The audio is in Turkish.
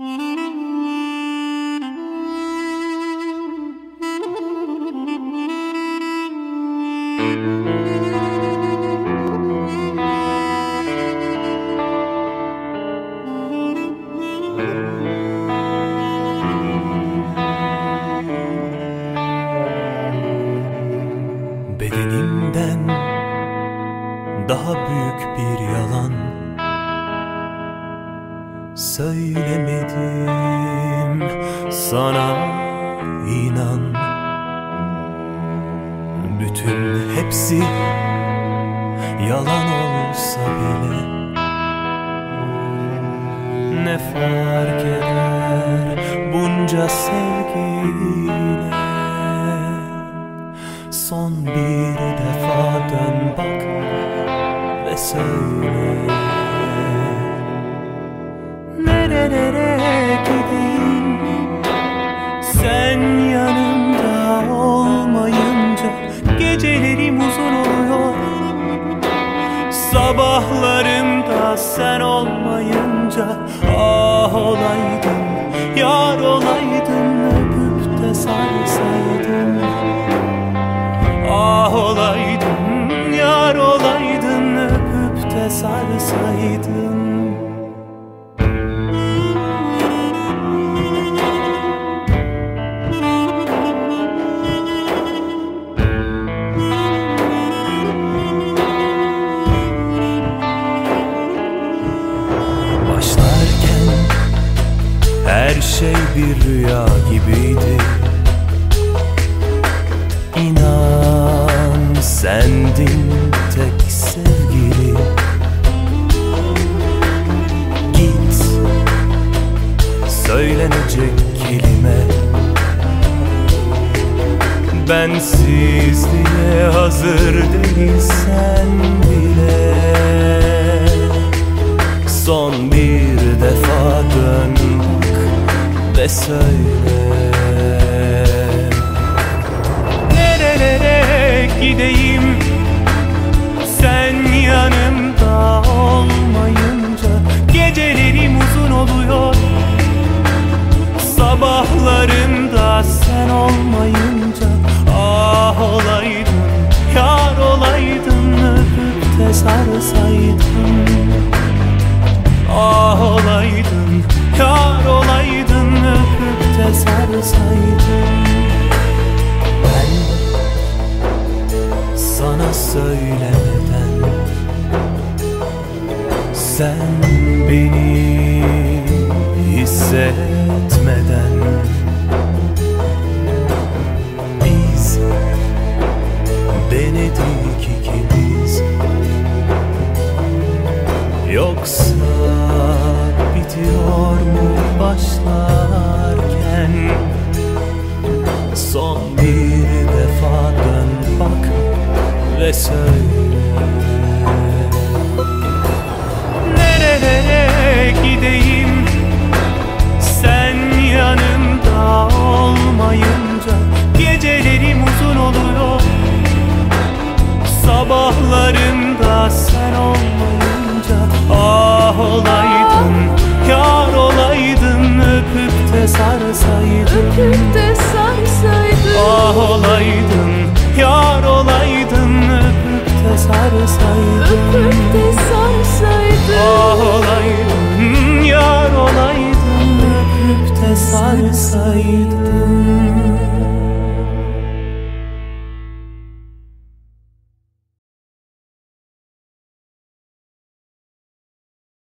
Bedenimden daha büyük bir yalan Söylemedim sana inan. Bütün hepsi yalan olsa bile Ne fark eder bunca sevgiyle? Son bir defa dön bak ve söyle Sen yanımda olmayınca Gecelerim uzun oluyor. Sabahlarımda sen olmayınca Ah olaydın, yar olaydın Öpüp de sarsaydın. Ah olaydın, yar olaydın Öpüp de sarsaydın her şey bir rüya gibiydi. İnan sendin tek sevgili. Git söylenecek kelime. Bensizliğe hazır değilsen bile. Son bir defa dön ve söyle. Nerelere gideyim? Sen yanımda olmayınca Gecelerim uzun oluyor. Sabahlarımda sen olmayınca Ah olaydın, yar olaydın Öpüp de sarsaydın. Ah olaydın, yar olaydın söylemeden Sen beni hissetmeden Biz denedik ikimiz. Yoksa bitiyor mu başlarken? Son bir defa dön bak ve söyle de sarsaydın Öpüp de sarsaydın Ah olaydın, yar olaydın. Öpüp de sarsaydın Öpüp de sarsaydın Ah olaydın, yar olaydın. Öpüp de sarsaydın